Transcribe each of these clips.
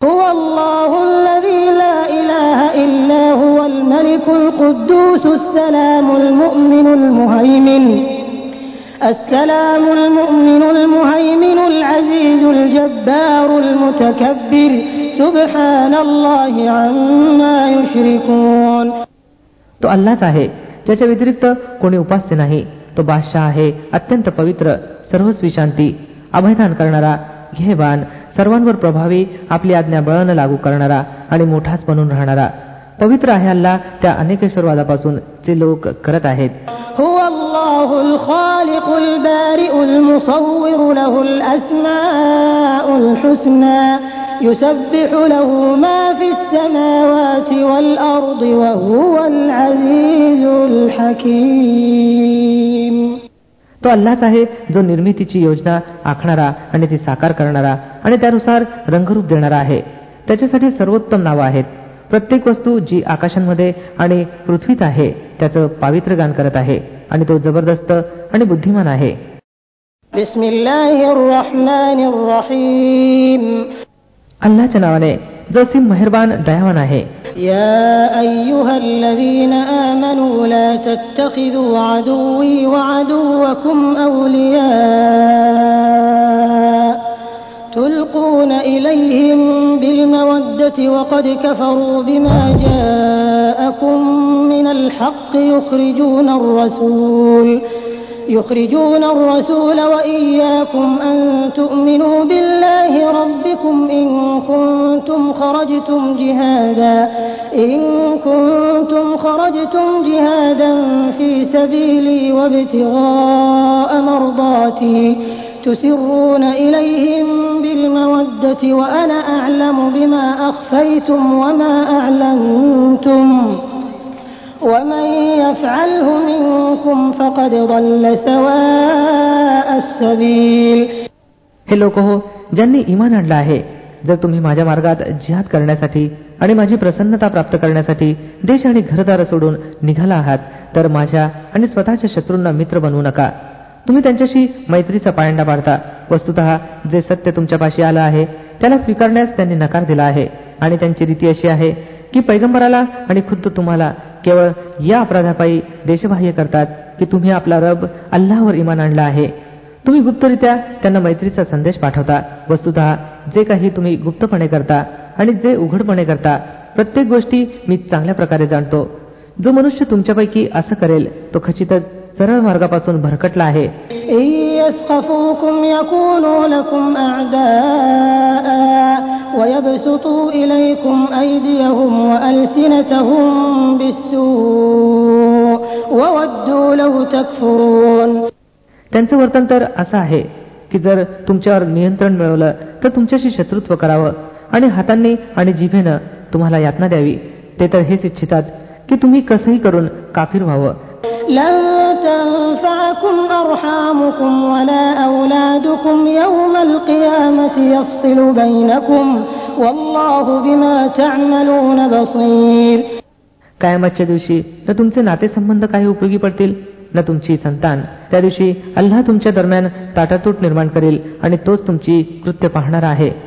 هو الله الذي لا إله إلا هو الملك القدوس السلام المؤمن المهيمن السلام المؤمن المهيمن العزيز الجبار المتكبر سبحان الله عما يشركون तो अल्लाच आहे ज्याच्या व्यतिरिक्त कोणी उपास्य नाही तो बादशाह आहे अत्यंत पवित्र सर्वस्वी शांती अभयदान करणारा घेबान सर्वांवर प्रभावी आपली आज्ञा बळानं लागू करणारा आणि मोठाच बनून राहणारा. पवित्र आहे अल्ला त्या अनेकेश्वरवादापासून ते लोक करत आहेत. तो अल्लाच आहे जो निर्मितीची योजना आखणारा आणि ती साकार करणारा आणि त्यानुसार रंगरूप देणारा आहे त्याच्यासाठी सर्वोत्तम नावं आहेत प्रत्येक वस्तू जी आकाशांमध्ये आणि पृथ्वीत आहे त्याचं पावित्र्य गान करत आहे आणि तो जबरदस्त आणि बुद्धिमान आहे بسم الله الرحمن الرحيم अल्लाच्या नावाने जो सिम मेहरबान दयावान आहे يا أيها الذين آمنوا لا تتخذوا عدوي وعدوكم أولياء تلقون إليهم بالمودة وقد كفروا بما جاءكم من الحق يخرجون الرسول يخرجون الرسول وإياكم أن تؤمنوا بالله ربكم إن كنتم خرجتم جهادا إن كنتم خرجتم جهادا في سبيلي وابتغاء مرضاتي تسرون إليهم بالمودة وأنا أعلم بما أخفيتم وما أعلنتم ومن يفعله منكم فقد ضل سواء السبيل हे लोक हो ज्यांनी इमान आणलं आहे जर तुम्ही माझ्या मार्गात जिहाद करण्यासाठी आणि माझी प्रसन्नता प्राप्त करण्यासाठी देश आणि घरदार सोडून निघाला आहात तर माझ्या आणि स्वतःच्या शत्रूंना मित्र बनवू नका तुम्ही त्यांच्याशी मैत्रीचा पायंडा पाडता वस्तुत जे सत्य तुमच्यापाशी आलं आहे त्याला स्वीकारण्यास त्यांनी नकार दिला आहे. आणि त्यांची रीती अशी आहे की पैगंबराला आणि खुद्द तुम्हाला केवळ या अपराधापायी देशबाह्य करतात की तुम्ही आपला रब अल्लावर इमान आणला आहे. तुम्ही गुप्तरित्या त्यांना मैत्रीचा संदेश पाठवता. वस्तुत जे काही तुम्ही गुप्तपणे करता आणि जे उघडपणे करता प्रत्येक गोष्टी मी चांगल्या प्रकारे जाणतो. जो मनुष्य तुमच्यापैकी असं करेल तो खचितच सरळ मार्गापासून भरकटला आहे. त्यांचं वर्तन तर असं आहे की जर तुमच्यावर नियंत्रण मिळवलं तर तुमच्याशी शत्रुत्व करावं आणि हातांनी आणि जिभेनं तुम्हाला यातना द्यावी. ते तर हेच इच्छितात की तुम्ही कसंही करून काफिर व्हावं. لن تنفعكم أرحامكم ولا أولادكم يوم القيامة يفصل بينكم والله بما تعملون بصير कायमातच्या दिवशी न तुमचे नातेसंबंध काही उपयोगी पडतील न तुमची संतान त्या दिवशी अल्लाह तुमच्या दरम्यान ताटातूट निर्माण करेल आणि तोच तुमची कृत्य पाहणार आहे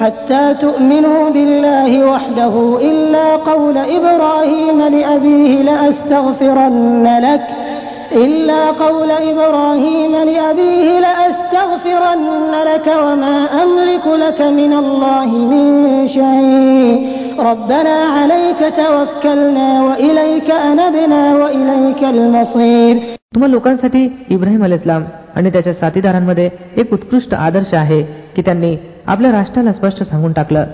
حتى تؤمنوا بالله وحده إلا قول إبراهيم لأبيه لأستغفرن لك إلا قول إبراهيم لأبيه لأستغفرن لك وما أملك لك من الله من شيء ربنا عليك توكلنا وإليك أنبنا وإليك المصير तुम्हा लोकांसाठी इब्राहिम अल इस्लाम आणि त्याच्या साथीदारांमध्ये एक उत्कृष्ट आदर्श आहे की त्यांनी आपल्या राष्ट्राला स्पष्ट सांगून टाकलं.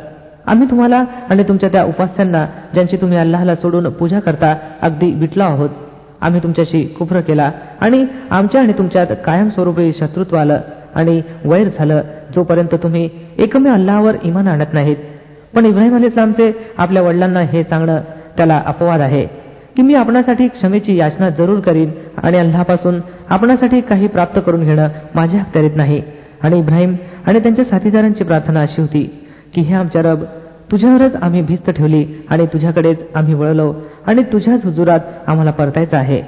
आम्ही तुम्हाला आणि तुमच्या त्या उपास्यांना ज्यांची तुम्ही अल्लाहला सोडून पूजा करता अगदी विटलो आहोत. आम्ही तुमच्याशी कुफ्र केला आणि आमच्या आणि तुमच्यात कायमस्वरूपी शत्रुत्व आलं आणि वैर झालं जोपर्यंत तुम्ही एकमेव अल्लावर इमान आणत नाहीत. पण इब्राहिम अली इस्लामचे आपल्या वडिलांना हे सांगणं त्याला अपवाद आहे की मी आपणासाठी क्षमेची याचना जरूर करीन आणि अल्लापासून आपणासाठी काही प्राप्त करून घेणं माझ्या अखत्यारीत नाही. आणि इब्राहिम आणि त्यांच्या साथीदारांची प्रार्थना अशी होती की हे आमच्या रब तुझ्यावरच आम्ही भिस्त ठेवली आणि तुझ्याकडेच आम्ही वळलो आणि तुझ्याच हुजुरात आम्हाला परतायचं आहे.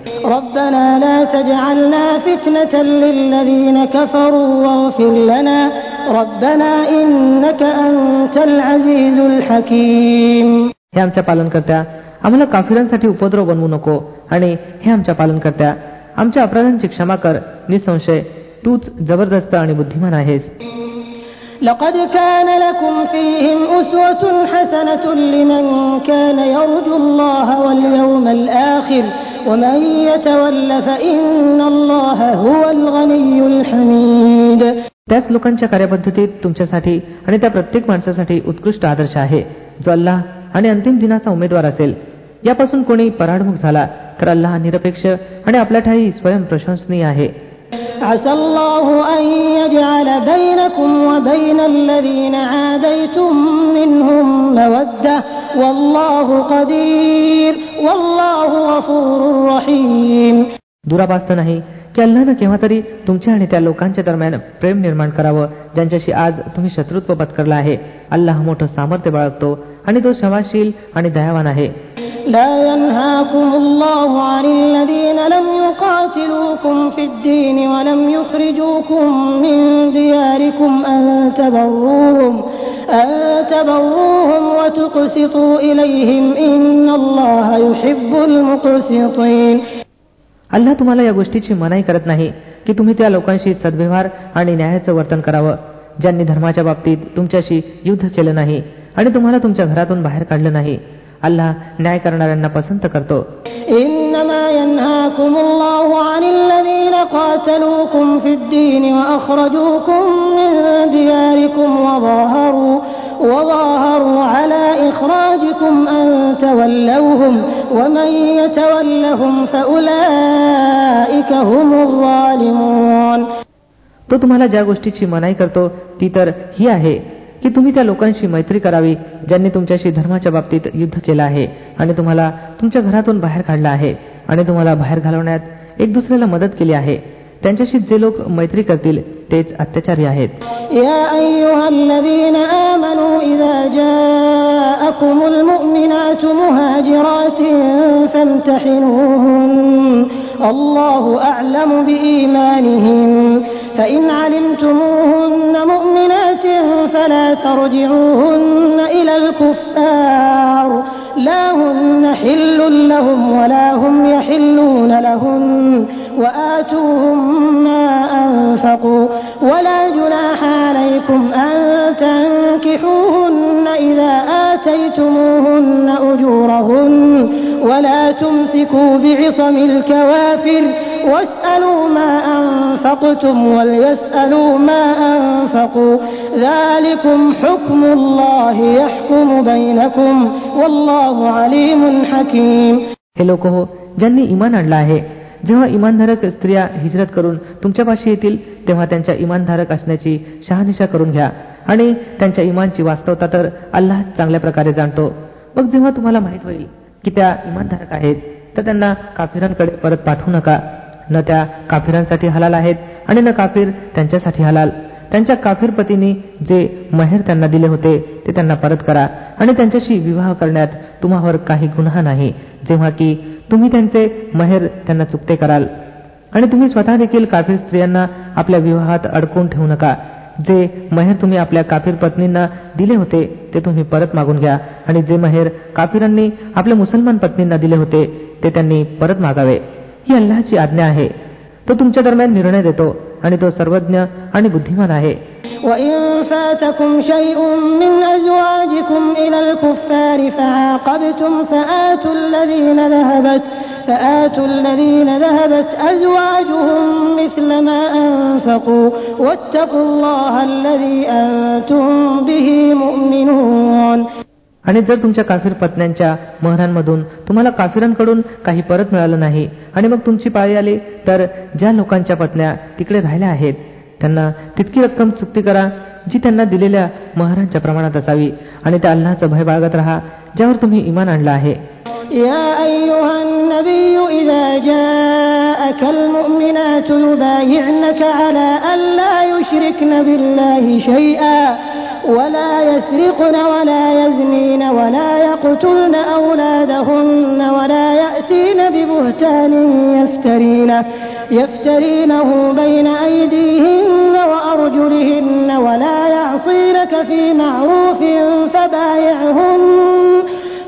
हे आमच्या पालनकर्त्या आम्हाला काफिरांसाठी उपद्रव बनवू नको आणि हे आमच्या पालनकर्त्या आमच्या अपराधांची क्षमा कर निसंशय तूच जबरदस्त आणि बुद्धिमान आहेस. لقد كان لكم فيهم أسوة حسنة لمن كان يرجو الله واليوم الآخر ومن يتول فإن الله هو الغني الحميد त्याच लोकांच्या कार्यपद्धतीत तुमच्यासाठी आणि त्या प्रत्येक माणसासाठी उत्कृष्ट आदर्श आहे जो अल्लाह आणि अंतिम दिनाचा उमेदवार असेल यापासून कोणी पराडमुख झाला तर अल्लाह निरपेक्ष आणि आपल्या ठाई स्वयं प्रशंसनीय आहे عسى الله أن يجعل بينكم وبين الذين عاديتم منهم مودة والله قدير والله غفور رحيم दुराभास्त नाही की अल्लानं केव्हा तरी तुमच्या आणि त्या लोकांच्या दरम्यान प्रेम निर्माण करावं ज्यांच्याशी आज तुम्ही शत्रुत्व पत्करला आहे अल्लाह मोठं सामर्थ्य बाळगतो आणि तो क्षमाशील आणि दयावान आहे لا ينهاكم الله عن الذين لم يقاتلوكم في الدين ولم يخرجوكم من دياركم أن تبروهم أن تبروهم وتقسطوا إليهم إن الله يحب المقسطين अल्लाह तुम्हाला या गोष्टीची मनाई करत नाही की तुम्ही त्या लोकांशी सद्व्यवहार आणि न्यायाचं वर्तन करावं ज्यांनी धर्माच्या बाबतीत तुमच्याशी युद्ध केलं नाही आणि तुम्हाला तुमच्या घरातून बाहेर काढलं नाही अल्लाह न्याय करणाऱ्यांना पसंत करतो إنما ينهاكم الله عن الذين قاتلوكم في الدين وأخرجوكم من دياركم وظاهروا وظاهروا على إخراجكم أن تولوهم ومن يتولهم فأولئك هم الظالمون तो तुम्हाला ज्या गोष्टीची मनाई करतो ती तर ही आहे की तुम्ही त्या लोकांशी मैत्री करावी ज्यांनी तुमच्याशी धर्माच्या बाबतीत युद्ध केलं आहे आणि तुम्हाला तुमच्या घरातून बाहेर काढलं आहे आणि तुम्हाला बाहेर घालवण्यात एक दुसऱ्याला मदत केली आहे त्यांच्याशी जे लोक मैत्री करतील तेच अत्याचारी आहेत يا أيها الذين آمنوا إذا جاءكم المؤمنات مهاجرات فامتحنوهن الله أعلم بإيمانهن فإن علمتموهن مؤمنات ترجعوهن إلى الكفار. لا هن حل لهم ولا هم يحلون لهن وآتوهم ما أنفقوا. ولا جناح عليكم أن تنكحوهن إذا آتيتموهن أجورهن. ولا تمسكوا بعصم الكوافر. واسألوا ما أنفقتم وليسألوا ما أنفقوا. हे लोक हो ज्यांनी इमान आणला आहे जेव्हा इमानधारक स्त्रिया हिजरत करून तुमच्या पाशी येतील तेव्हा त्यांच्या इमानधारक असण्याची शहानिशा करून घ्या. आणि त्यांच्या इमानची वास्तवता तर अल्लाह चांगल्या प्रकारे जाणतो. मग जेव्हा तुम्हाला माहीत होईल की त्या इमानधारक आहेत तर त्यांना काफिरांकडे परत पाठवू नका. न त्या काफिरांसाठी हलाल आहेत आणि न काफिर त्यांच्यासाठी हलाल. त्यांच्या काफिर पतींनी जे महेर त्यांना दिले होते ते त्यांना परत करा. आणि त्यांच्याशी विवाह करण्यात तुम्हावर काही गुन्हा नाही. जेव्हा की तुम्ही त्यांचे महेर त्यांना चुकते कराल. आणि तुम्ही स्वतः देखील काफीर स्त्रियांना आपल्या विवाहात अडकवून ठेवू नका. जे महेर तुम्ही आपल्या काफीर पत्नींना दिले होते ते तुम्ही परत मागून घ्या. आणि जे महेर काफिरांनी आपल्या मुसलमान पत्नींना दिले होते ते त्यांनी परत मागावे. ही अल्लाची आज्ञा आहे. तो तुमच्या दरम्यान निर्णय देतो. आणि तो सर्वज्ञ आणि बुद्धिमान आहे وإن فاتكم شيء من أزواجكم إلى الكفار فعاقبتم فآتوا الذين ذهبت فآتوا الذين ذهبت أزواجهم مثل ما أنفقوا واتقوا الله الذي أنتم به مؤمنون आणि जर तुमच्या काफीर पत्न्यांच्या महरांमधून तुम्हाला काफिरांकडून काही परत मिळालं नाही आणि मग तुमची पाळी आली तर ज्या लोकांच्या पत्न्या तिकडे राहिल्या आहेत त्यांना तितकी रक्कम चुकती करा जी त्यांना दिलेल्या महारांच्या प्रमाणात असावी आणि त्या अल्लाचं भय बाळगत राहा ज्यावर तुम्ही इमान आणलं आहे يا أيها النبي إذا جاءك المؤمنات يبايعنك على أن لا يشركن بالله شيئا ولا يسرقن ولا يزنين ولا يقتلن أولادهن ولا يأتين ببهتان يفترينه, يفترينه بين أيديهن وأرجلهن ولا يعصينك في معروف فبايعهن,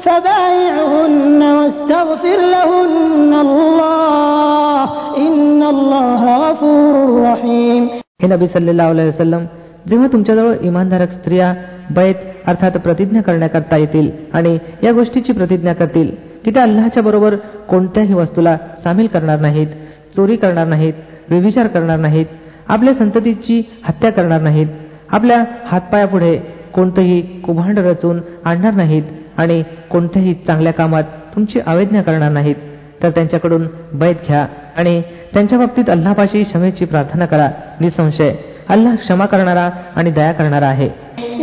فبايعهن واستغفر لهن الله إن الله غفور رحيم. النبي صلى الله عليه وسلم जेव्हा तुमच्याजवळ इमानधारक स्त्रिया बैत अर्थात प्रतिज्ञा करण्याकरता येतील आणि या गोष्टीची प्रतिज्ञा करतील की त्या अल्लाच्या बरोबर कोणत्याही वस्तूला सामील करणार नाहीत चोरी करणार नाहीत व्यभिचार करणार नाहीत आपल्या संततीची हत्या करणार नाहीत आपल्या हातपायापुढे कोणतंही कुभांड रचून आणणार नाहीत आणि कोणत्याही चांगल्या कामात तुमची आवेदना करणार नाहीत तर त्यांच्याकडून बैत घ्या आणि त्यांच्या बाबतीत अल्लापाशी क्षमेची प्रार्थना करा निसंशय. अल्लाह क्षमा करणारा आणि दया करणारा आहे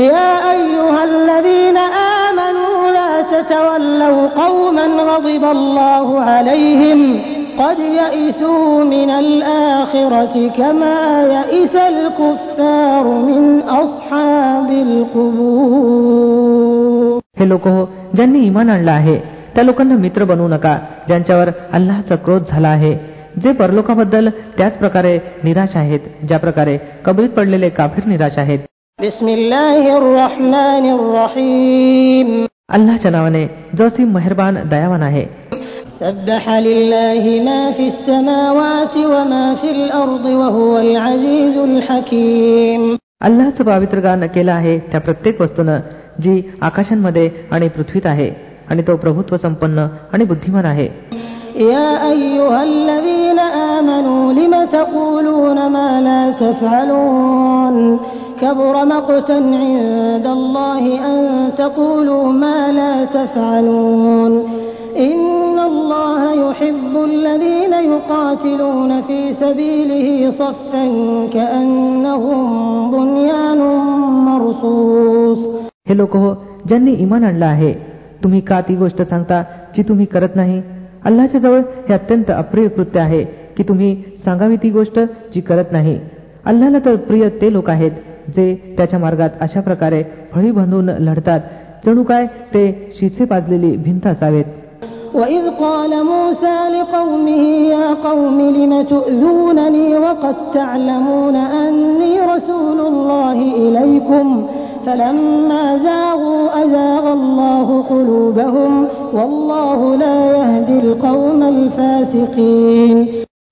يا أيها الذين آمنوا لا تتولوا قوما غضب الله عليهم قد يئسوا من الآخرة كما يئس الكفار من أصحاب القبور हे लोक हो ज्यांनी इमान आणलं आहे त्या लोकांना मित्र बनवू नका ज्यांच्यावर अल्लाहचा क्रोध झाला आहे जे परलोकाबद्दल त्याच प्रकारे निराश आहेत ज्या प्रकारे कबरीत पडलेले काफीर निराश आहेत. अल्लाच्या नावाने जो ती मेहरबान दयावान आहे. अल्लाच पावित्र गान केलं आहे त्या प्रत्येक वस्तून जी आकाशांमध्ये आणि पृथ्वीत आहे आणि तो प्रभुत्व संपन्न आणि बुद्धिमान आहे. يا أيها الذين آمنوا لم تقولون ما لا تفعلون كبر مقتا عند الله أن تقولوا ما لا تفعلون إن الله يحب الذين يقاتلون في سبيله صفا كأنهم بنيان مرصوص हे लोक हो ज्यांनी इमान आणलं आहे तुम्ही का ती गोष्ट सांगता जी तुम्ही करत नाही अल्लाच्या जवळ हे अत्यंत अप्रिय कृत्य आहे की तुम्ही सांगावी ती गोष्ट जी करत नाही अल्लाला तर प्रिय ते लोक आहेत जे त्याच्या मार्गात अशा प्रकारे फळी बांधून लढतात जणू काय ते शिसे पाजलेली भिंत असावेत وإذ قال موسى لقومه يا قوم لم تؤذونني وقد تعلمون أني رسول الله إليكم فلما زاغوا أزاغ الله قلوبهم والله لا يهدي القوم الفاسقين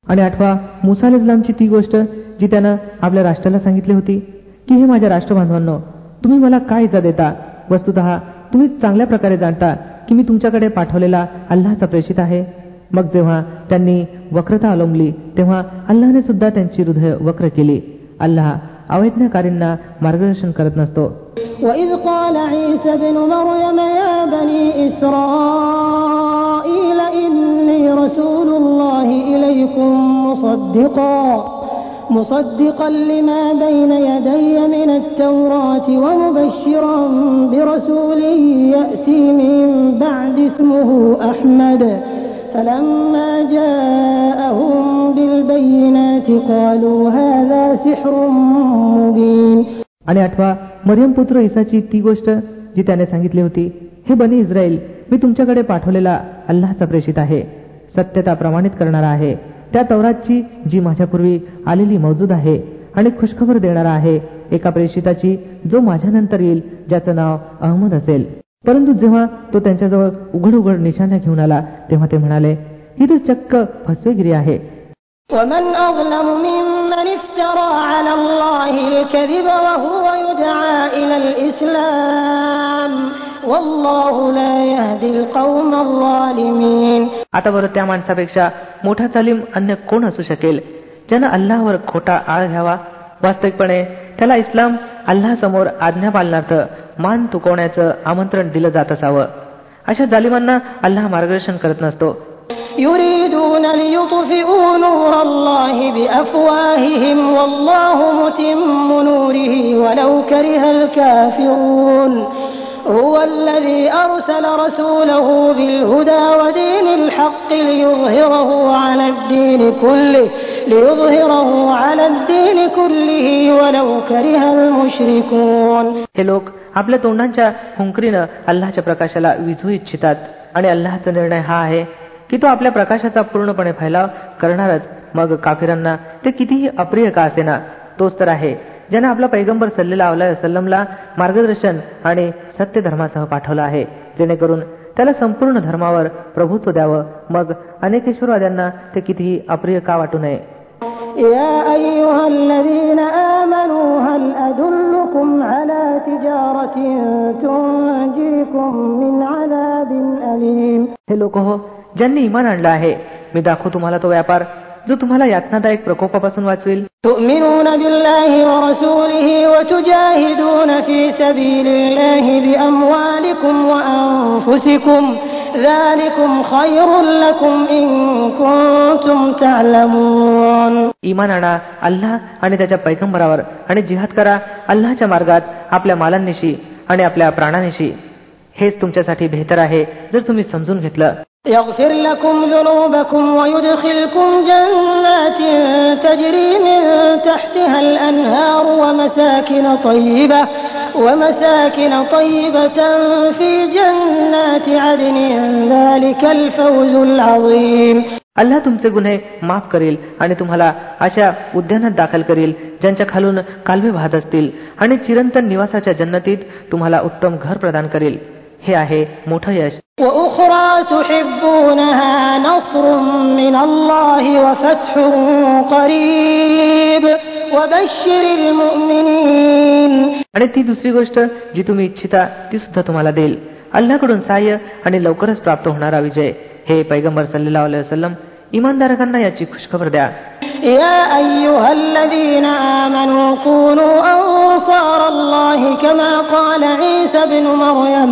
आणि आठवा मुसा इस्लामची ती गोष्ट जी त्यानं आपल्या राष्ट्राला सांगितली होती की हे माझ्या राष्ट्रबांधवांनो तुम्ही मला काय इजा देता वस्तुत तुम्ही चांगल्या प्रकारे जाणता की मी तुमच्याकडे पाठवलेला अल्लाचा प्रेषित आहे मग जेव्हा त्यांनी वक्रता अवलंबली तेव्हा अल्लाने सुद्धा त्यांची हृदय वक्र केली अल्लाह अवैज्ञाकारींना मार्गदर्शन करत नसतो وإذ قال عيسى ابن مريم يا بني إسرائيل إني رسول الله إليكم مصدقا مصدقا لما بين يدي من التوراة ومبشرا برسول يأتي من بعد اسمه أحمد فلما جاءهم بالبينات قالوا هذا سحر مبين आणि आठवा मरियम पुत्र इसाची ती गोष्ट जी त्याने सांगितली होती हे बनी इस्रायल मी तुमच्याकडे पाठवलेला अल्लाचा प्रेषित आहे सत्यता प्रमाणित करणारा आहे त्या तवरातची जी माझ्यापूर्वी आलेली मौजूद आहे आणि खुशखबर देणारा आहे एका प्रेषिताची जो माझ्यानंतर येईल ज्याचं नाव अहमद असेल परंतु जेव्हा तो त्यांच्याजवळ उघड उघड निशाण्या घेऊन आला तेव्हा ते म्हणाले ही तर चक्क फसवेगिरी आहे ومن أظلم ممن افترى على الله الكذب وهو يدعى إلى الإسلام والله لا يهدي القوم الظالمين आता बरं त्या माणसापेक्षा मोठा तालीम अन्य कोण असू शकेल ज्यानं अल्लावर खोटा आळ घ्यावा वास्तविकपणे त्याला इस्लाम अल्लासमोर आज्ञा पालनार्थ मान तुकवण्याचं आमंत्रण दिलं जात असावं अशा जालिमांना अल्लाह मार्गदर्शन करत नसतो يريدون ليطفئوا نور الله بأفواههم والله متم نوره ولو كره الكافرون هو الذي أرسل رسوله بالهدى ودين الحق ليظهره على الدين كله ليظهره على الدين كله ولو كره المشركون हे लोक आपल्या तोंडांच्या हुंकरीनं अल्लाच्या प्रकाशाला विझू इच्छितात. आणि अल्लाचा निर्णय हा आहे की तो आपल्या प्रकाशाचा पूर्णपणे फैलाव करणारच. मग काफिरांना ते कितीही अप्रिय का असेना तोच तर आहे ज्याने आपला पैगंबर सल्लेला वसलमला मार्गदर्शन आणि सत्य धर्मासह पाठवला आहे. जेणेकरून त्याला संपूर्ण धर्मावर प्रभुत्व द्यावं. मग अनेकेश्वरवाद्यांना ते कितीही अप्रिय का वाटू नये. يا أيها الذين آمنوا هل أدلكم على تجارة تنجيكم من عذاب أليم हे लोक हो ज्यांनी इमान आणलं आहे मी दाखवू तुम्हाला तो व्यापार जो तुम्हाला यातनादायक प्रकोपापासून वाचवेल تؤمنون بالله ورسوله وتجاهدون في سبيل الله بأموالكم وأنفسكم इमान आणा अल्लाह आणि त्याच्या पैगंबरावर आणि जिहाद करा अल्लाहच्या मार्गात आपल्या मालांनिशी आणि आपल्या प्राणानिशी. हेच तुमच्यासाठी बेहतर आहे जर तुम्ही समजून घेतलं. يغفر لكم ذنوبكم ويدخلكم جنات تجري من تحتها الأنهار ومساكن طيبة ومساكن طيبة في جنات عدن ذلك الفوز العظيم अल्लाह तुमचे गुन्हे माफ करेल आणि तुम्हाला अशा उद्यानात दाखल करेल ज्यांच्या खालून कालवे वाहत असतील आणि चिरंतन निवासाच्या जन्नतीत तुम्हाला उत्तम घर प्रदान करेल हे आहे मोठं यश وأخرى تحبونها نصر من الله وفتح قريب وبشر المؤمنين आणि ती दुसरी गोष्ट जी तुम्ही इच्छिता ती सुद्धा तुम्हाला देईल अल्लाकडून सहाय्य आणि लवकरच प्राप्त होणारा विजय हे पैगंबर सल्लेला वसलम इमानदारकांना याची खुशखबर द्या يا أيها الذين آمنوا كونوا أنصار الله كما قال عيسى بن مريم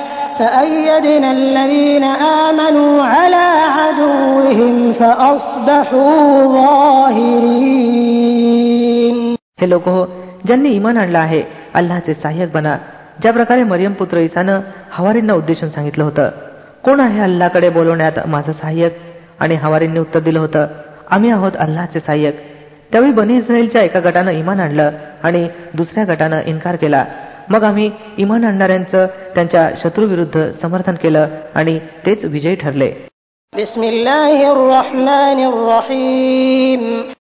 हे लोक हो ज्यांनी इमान आणलं आहे अल्लाहचे सहाय्यक बना. ज्या प्रकारे मरियम पुत्र इसानं हवारींना उद्देशून सांगितलं होतं कोण आहे अल्लाकडे बोलवण्यात माझं सहाय्यक? आणि हवारींनी उत्तर दिलं होतं आम्ही आहोत अल्लाहचे सहाय्यक. त्यावेळी बनी इस्राईलच्या एका गटानं इमान आणलं आणि दुसऱ्या गटानं इन्कार केला. मग आम्ही इमान आणणाऱ्यांचं त्यांच्या शत्रूविरुद्ध समर्थन केलं आणि तेच विजयी ठरले بسم الله الرحمن الرحيم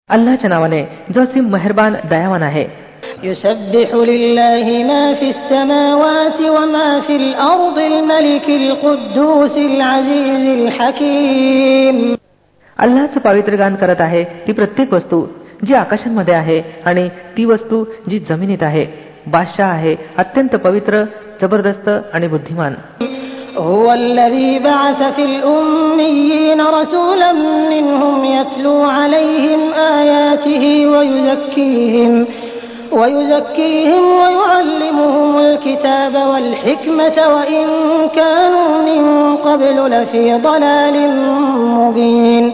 अल्लाच्या नावाने जो असीम मेहरबान दयावान आहे يسبح لله ما في السماوات وما في الأرض الملك القدوس العزيز الحكيم अल्लाचं पावित्र्य गान करत आहे ती प्रत्येक वस्तू जी आकाशांमध्ये आहे आणि ती वस्तू जी जमिनीत आहे बादशाह आहे अत्यंत पवित्र जबरदस्त आणि बुद्धिमान هو الذي بعث في الأميين رسولا منهم يتلو عليهم آياته ويزكيهم ويزكيهم ويعلمهم الكتاب والحكمة وإن كانوا من قبل لفي ضلال مبين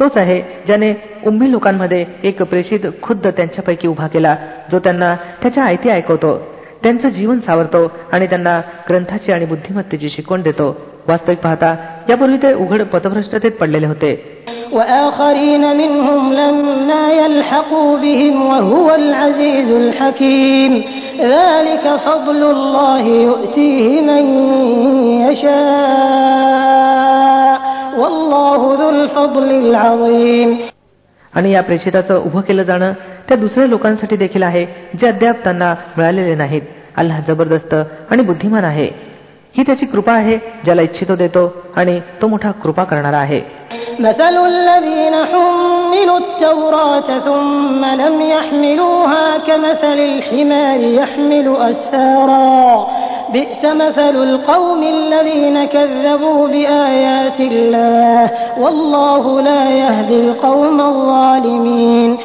तोच आहे ज्याने उम्मी लोकांमध्ये एक प्रेषित खुद्द त्यांच्यापैकी उभा केला जो त्यांना त्याच्या आयती ऐकवतो त्यांचं जीवन सावरतो आणि त्यांना ग्रंथाची आणि बुद्धिमत्तेची शिकवण देतो. वास्तविक पाहता यापूर्वी ते उघड पथभ्रष्टतेत पडलेले होते. وآخرين منهم لما يلحقوا بهم وهو العزيز الحكيم ذلك فضل الله يؤتيه من يشاء والله ذو الفضل العظيم आणि या प्रेषिताचं उभं केलं जाणं त्या दुसऱ्या लोकांसाठी देखील आहे जे अद्याप त्यांना मिळालेले नाहीत अल्लाह जबरदस्त आणि बुद्धिमान आहे ही त्याची कृपा आहे ज्याला इच्छितो देतो आणि तो मोठा कृपा करणारा आहे مثل الذين حملوا التوراة ثم لم يحملوها كمثل الحمار يحمل أسفارا بئس مثل القوم الذين كذبوا بآيات الله والله لا يهدي القوم الظالمين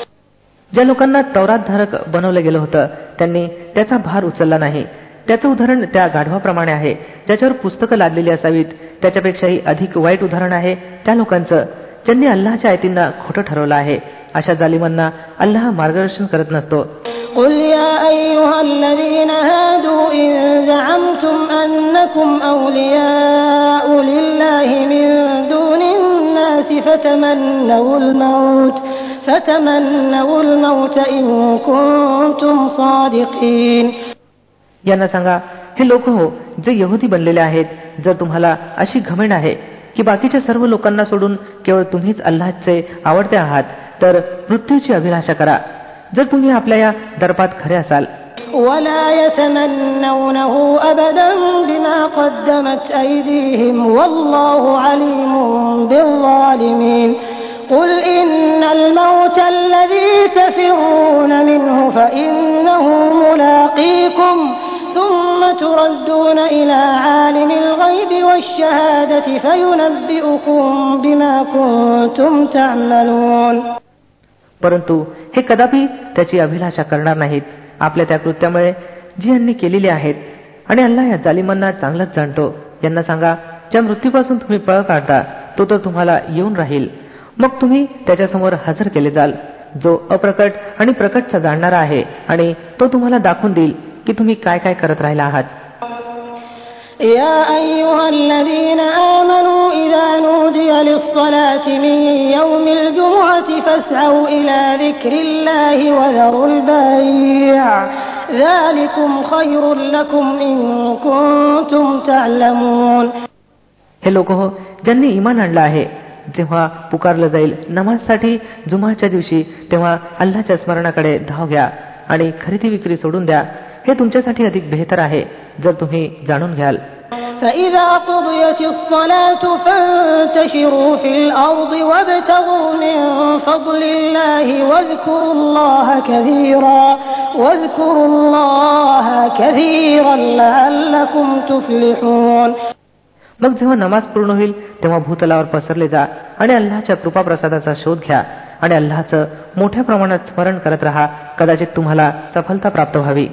ज्या लोकांना तौरातधारक बनवलं गेलं होतं त्यांनी त्याचा भार उचलला नाही त्याचं उदाहरण त्या गाढवाप्रमाणे आहे ज्याच्यावर पुस्तकं लादलेली असावीत त्याच्यापेक्षाही अधिक वाईट उदाहरण आहे त्या लोकांचं ज्यांनी अल्लाच्या आयतींना खोटं ठरवलं आहे अशा जालिमांना अल्लाह मार्गदर्शन करत नसतो قل يا أيها الذين هادوا إن زعمتم أنكم أولياء لله من دون الناس فتمنوا الموت فتمنوا الموت إن كنتم صادقين यांना सांगा हे लोक हो जे यहुदी बनलेले आहेत जर तुम्हाला अशी घमेण आहे की बाकीच्या सर्व लोकांना सोडून केवळ तुम्हीच अल्लाचे आवडते आहात तर मृत्यूची अभिलाषा करा जर तुम्ही आपल्या या दर्पात खरे असाल ولا يتمنونه أبدا بما قدمت أيديهم والله عليم بالظالمين قل إن الموت الذي تفرون منه فإنه ملاقيكم ثم تردون إلى عالم الغيب والشهادة فينبئكم بما كنتم تعملون परंतु हे कदापि त्याची अभिलाषा करणार नाहीत. आपल्या त्या कृत्यामुळे जी यांनी केलेली आहेत आणि अल्लाह या जालिमांना चांगलाच जाणतो. यांना सांगा ज्या मृत्यूपासून तुम्ही पळ काढता तो तर तुम्हाला येऊन राहील. मग तुम्ही त्याच्यासमोर हजर केले जाल. जो अप्रकट आणि प्रकटचा जाणणारा आहे आणि तो तुम्हाला दाखवून देईल की तुम्ही काय काय करत राहिला आहात. يا أيها الذين آمنوا إذا نودي للصلاة من يوم الجمعة فاسعوا إلى ذكر الله وذروا البيع ذلكم خير لكم إن كنتم تعلمون हे लोक हो ज्यांनी इमान आणलं आहे जेव्हा पुकारलं जाईल नमाजसाठी जुमाच्या दिवशी तेव्हा अल्लाच्या स्मरणाकडे धाव घ्या आणि खरेदी विक्री सोडून द्या हे तुमच्यासाठी अधिक बेहतर आहे जर तुम्ही जाणून घ्याल فإذا قضيت الصلاة فانتشروا في الأرض وابتغوا من فضل الله واذكروا الله كثيرا واذكروا الله كثيرا لعلكم تفلحون मग जेव्हा नमाज पूर्ण होईल तेव्हा भूतलावर पसरले जा आणि अल्लाच्या कृपाप्रसादाचा शोध घ्या आणि अल्लाचं मोठ्या प्रमाणात स्मरण करत राहा कदाचित तुम्हाला सफलता प्राप्त व्हावी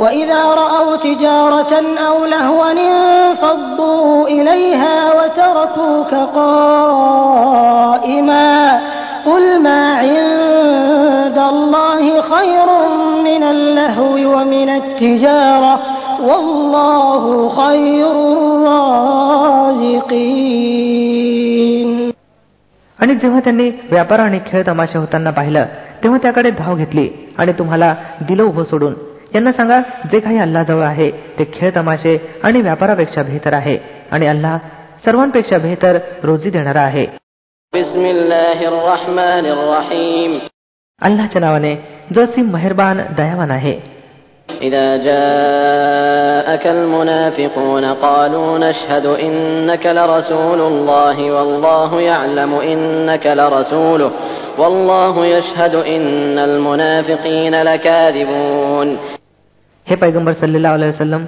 وإذا رأوا تجارة أو لهوا انفضوا إليها وتركوك قائما قل ما عند الله خير من اللهو ومن التجارة والله خير الرازقين आणि जेव्हा त्यांनी व्यापार आणि खेळ तमाशा होताना पाहिलं तेव्हा त्याकडे धाव घेतली आणि तुम्हाला दिलं उभं सोडून यांना सांगा जे काही अल्लाजवळ आहे ते खेळ तमाशे आणि व्यापारापेक्षा बेहतर आहे आणि अल्लाह सर्वांपेक्षा बेहतर रोजी देणारा आहे بسم الله الرحمن الرحيم अल्लाच्या नावाने जो सिम मेहरबान दयावान आहे إذا جاءك المنافقون قالوا نشهد إنك لرسول الله والله يعلم إنك لرسوله والله يشهد إن المنافقين لكاذبون हे पैगंबर सल्लेला वसलम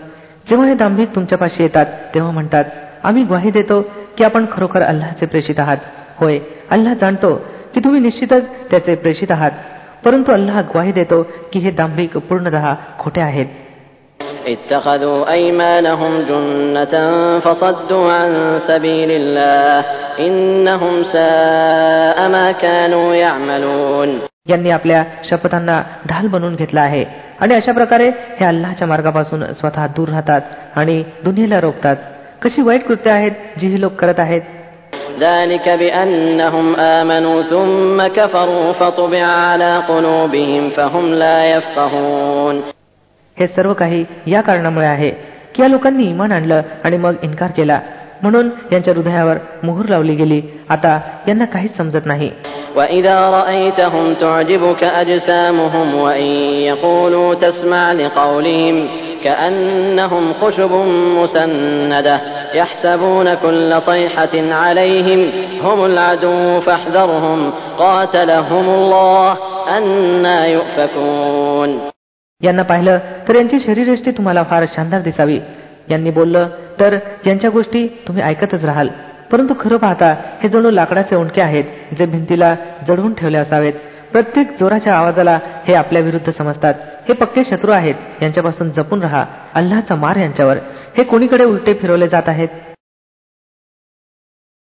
जेव्हा हे दांभिक तुमच्यापाशी येतात तेव्हा म्हणतात आम्ही ग्वाही देतो की आपण खरोखर अल्लाचे प्रेषित आहात होय अल्लाह जाणतो की तुम्ही निश्चितच त्याचे प्रेषित आहात परंतु अल्लाह ग्वाही देतो की हे दांभिक पूर्णतः खोटे आहेत اتخذوا أيمانهم جنة فصدوا عن سبيل الله إنهم ساء ما كانوا يعملون यांनी आपल्या शपथांना ढाल बनवून घेतला आहे. आणि अशा प्रकारे हे अल्लाच्या मार्गापासून स्वतः दूर राहतात आणि दुनियेला रोखतात. कशी वाईट कृत्य आहेत जी हे लोक करत आहेत? हे सर्व काही या कारणामुळे आहे की या लोकांनी इमान आणलं आणि मग इन्कार केला. म्हणून यांच्या हृदयावर मोहोर लावली गेली. आता यांना काहीच समजत नाही. وإذا رأيتهم تعجبك أجسامهم وإن يقولوا تسمع لقولهم كأنهم خشب مسندة يحسبون كل صيحة عليهم هم العدو فاحذرهم قاتلهم الله أنا يؤفكون यांना पाहिलं तर यांची शरीरयष्टी तुम्हाला फार शानदार दिसावी यांनी बोललं तर यांच्या गोष्टी तुम्ही ऐकतच राहाल परंतु खरं पाहता हे जणू लाकडाचे ओंडके आहेत जे भिंतीला जडवून ठेवले असावेत. प्रत्येक जोराच्या आवाजाला हे आपल्या विरुद्ध समजतात. हे पक्के शत्रू आहेत यांच्यापासून जपून राहा. अल्लाचा मार यांच्यावर. हे कोणीकडे उलटे फिरवले जात आहेत?